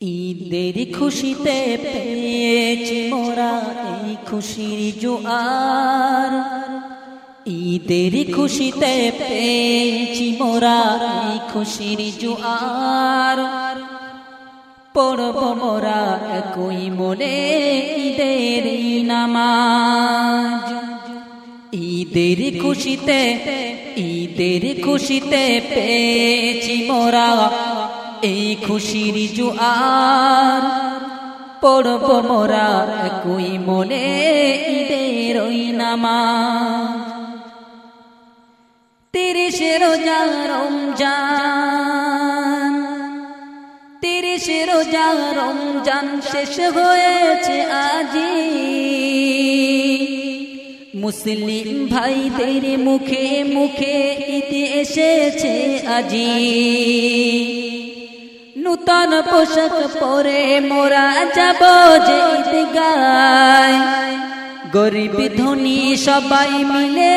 ঈদের খুশিতে পেয়েছি মোরা এই খুশির জোয়ার। ঈদের খুশিতে পেয়েছি মোরা এই খুশির জোয়ার। পড়ব মোরা একই মনে ঈদের নামাজ। ঈদের খুশিতে ঈদের খুশিতে পেয়েছি মোরা এই খুশির জুয়ার পড়ব মোরা একই মনে, ঈদের ওই নামাজ। তিরিশে রোজা রমজান, তিরিশে রোজা রমজান শেষ হয়েছে আজি। মুসলিম ভাইদের মুখে মুখে ইতি এসেছে আজি। নূতন পোশাক পরে মোরা যাব যে গায় গরিব ধনী সবাই মিলে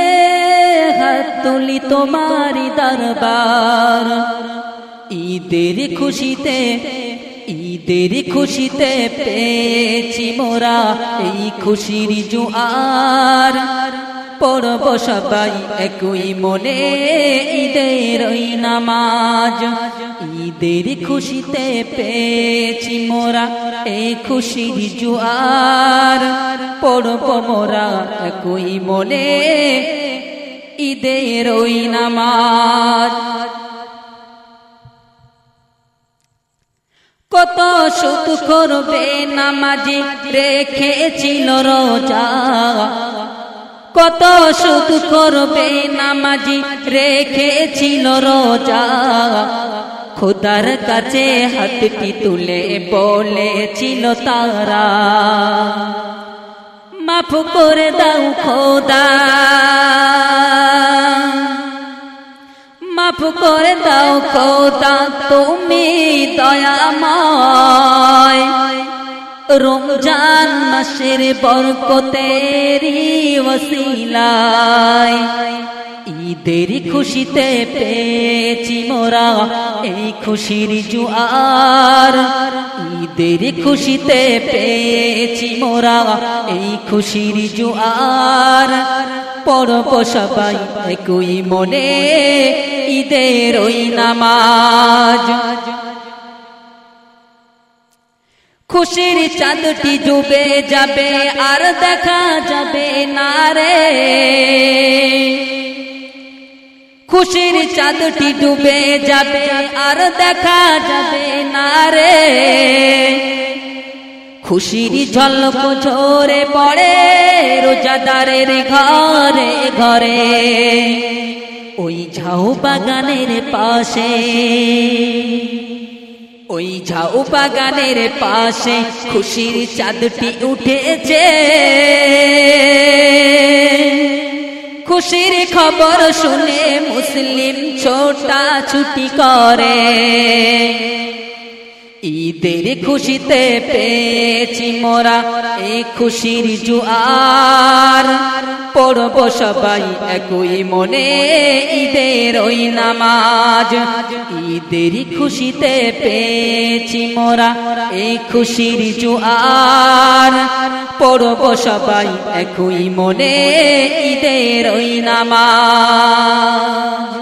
হাত তুলি তোমারি দরবার। ঈদের খুশিতে ঈদের খুশিতে পেয়েছি মোরা এই খুশির জুয়ার। পড়ব সবাই একই মনে ঈদের নামাজ। ঈদের খুশিতে পেয়েছি মোরা এই খুশির জুয়ার। পড়ব মোরা একই মনে, ঈদের ওই নামাজ। কত সুত করবে নামাজি, রেখেছিল রোজা। কত সুদ করবে নামাজি, রেখেছিল রোজা। খোদার কাছে হাতটি তুলে বলেছিল তারা, মাফ করে দাও খোদা, মাফ করে দাও খোদা, তুমি দয়াময়। রমজান মাসের বরকতেরি ওসিলায় ঈদের খুশিতে পেয়েছি মোরা এই খুশির জুয়ার, ঈদের খুশিতে পেয়েছি মোরা। এই খুশির জুয়ার পড়ব সবাই একই মনে, ঈদের ওই নামাজ। খুশির চাঁদটি ডুবে যাবে, আর দেখা যাবে না রে। খুশির চাঁদটি ডুবে যাবে আর দেখা যাবে না রে। খুশির ঝলক ঝরে পড়ে রোজাদারের ঘরে ঘরে। ওই ঝাউ বাগানের পাশে, ওই ঝাউ বাগানের পাশে খুশির চাঁদটি উঠেছে। খুশির খবর শুনে মুসলিম ছোটা ছুটি করে। ঈদের খুশিতে পেয়েছি মোরা এই খুশির জুয়ার। পড়ব সবাই একই মনে, ঈদের ওই নামাজ। ঈদের খুশিতে পেয়েছি মোরা এই খুশির জুয়ার। পড়ব সবাই একই মনে, ঈদের ওই নামাজ।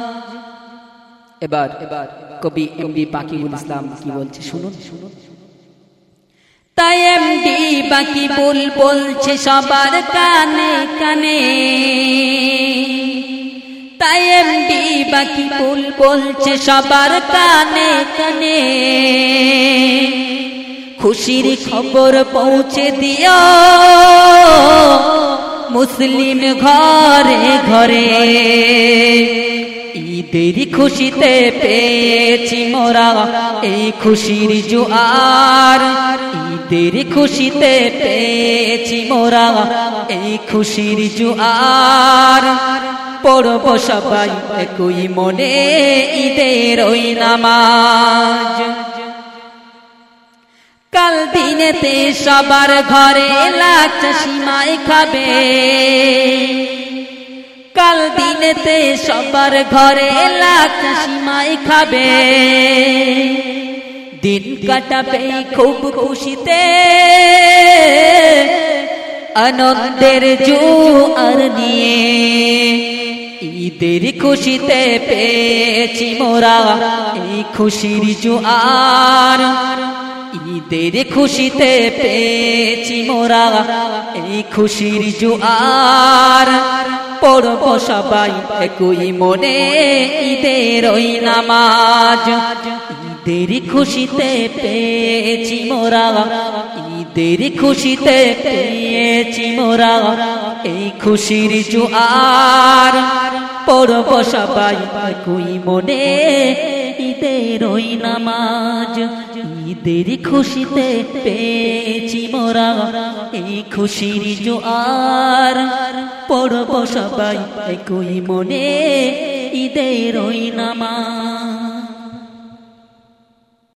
এবার এবার কবি এমডি বাকিবুল ইসলাম কি বলছে? শুনুন শুনুন। তাই এমডি বাকিবুল বলছে সবার কানে কানে। তাই এমডি বাকিবুল বলছে সবার কানে কানে। খুশির খবর পৌঁছে দিও, মুসলিম ঘরে ঘরে। ঈদের খুশিতে পেয়েছি মোরা, এই খুশির জুয়ার। ঈদের খুশিতে পেয়েছি মোরা। এই খুশির জুয়ার পড়ব সবাই একই মনে, ঈদের ওই নামাজ। কাল দিনেতে সবার ঘরে লাচ সীমায় খাবে। কাল দিনেতে সবার ঘরে লাখ সীমাই খাবে। দিন কাটাবে খুব খুশিতে। আনন্দের জোয়ার নিয়ে ঈদের খুশিতে পেয়েছি মোরা এই খুশির জোয়ার। ঈদের খুশিতে পেয়েছি মোরা এই খুশির জোয়ার। পড়ব সবাই একই মনে ঈদের ওই নামাজ। ঈদের খুশিতে পেয়েছি মোরা। ঈদের খুশিতে পেয়েছি মোরা। এই খুশির জোয়ার পড়ব সবাই একই মনে। ঈদের ওই নামাজ ঈদের খুশিতে পেয়েছি মোরা। এই খুশির জোয়ার পড়ব সবাই একই মনে। ঈদের ওই নামাজ